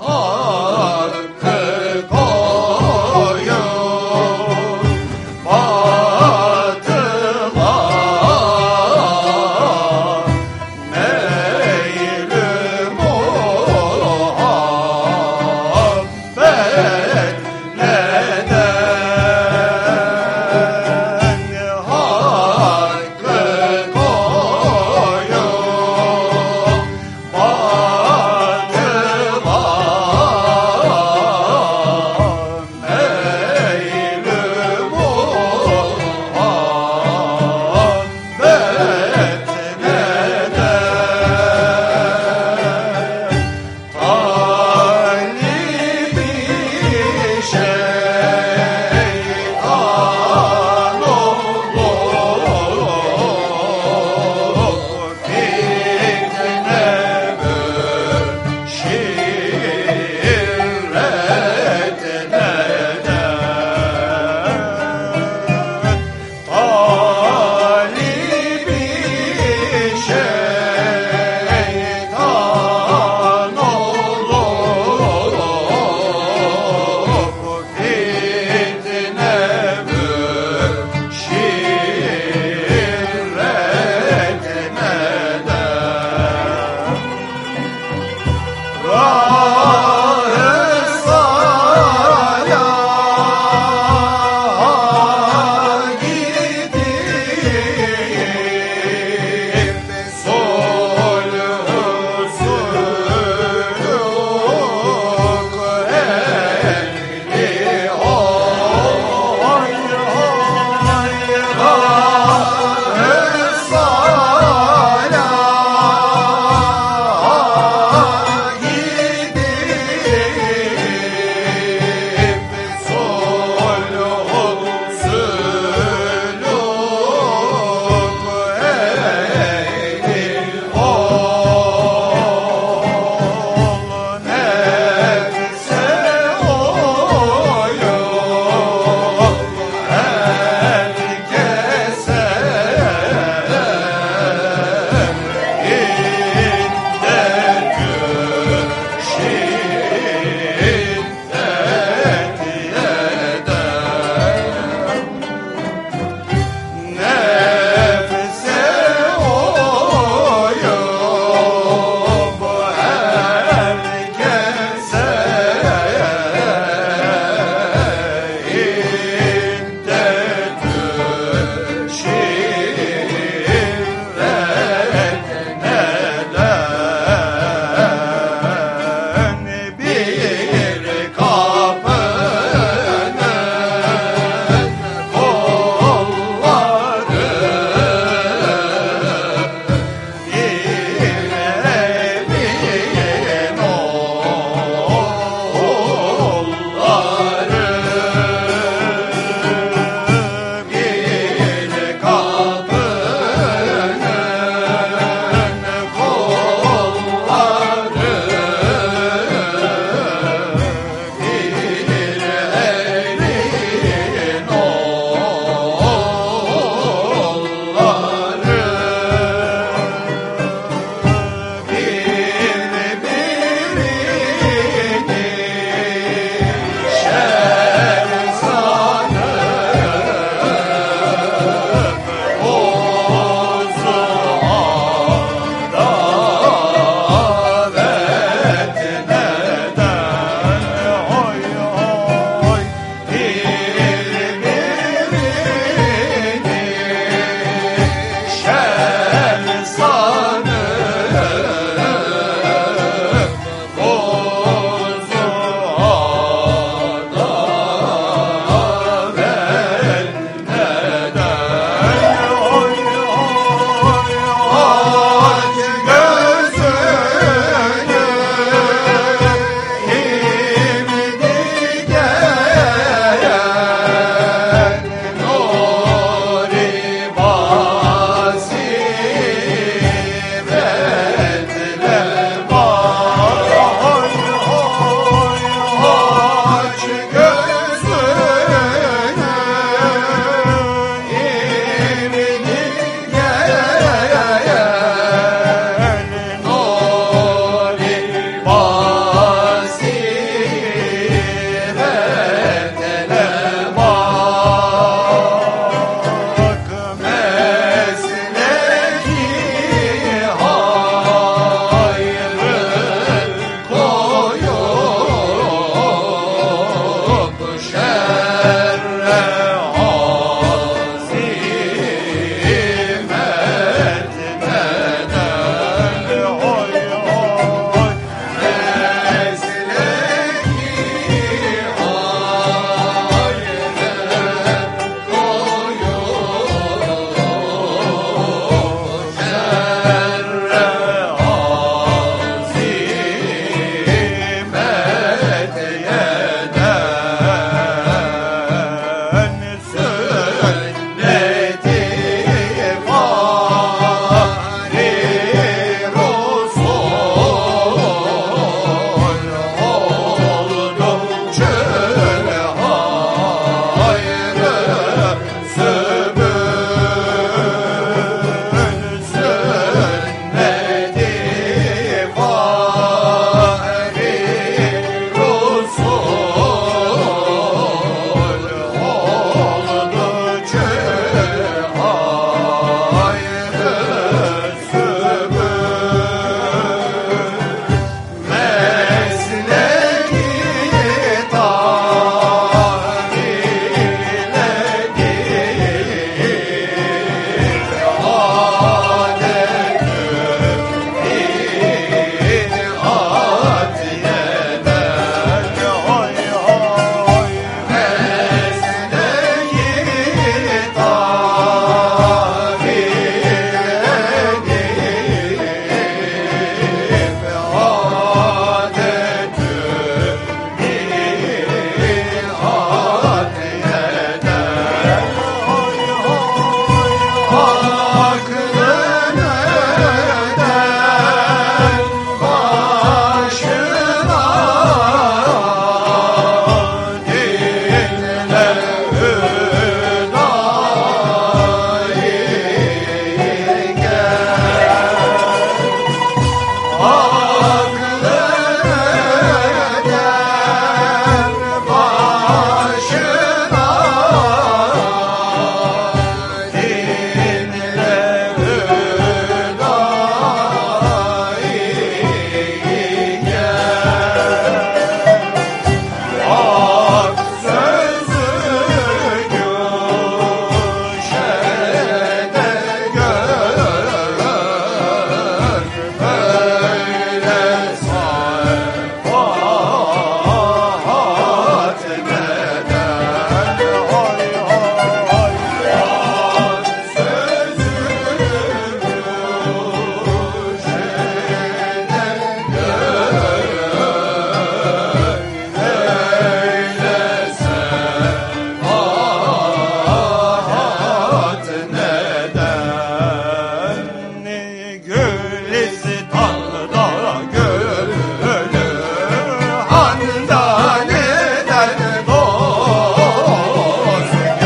Oh.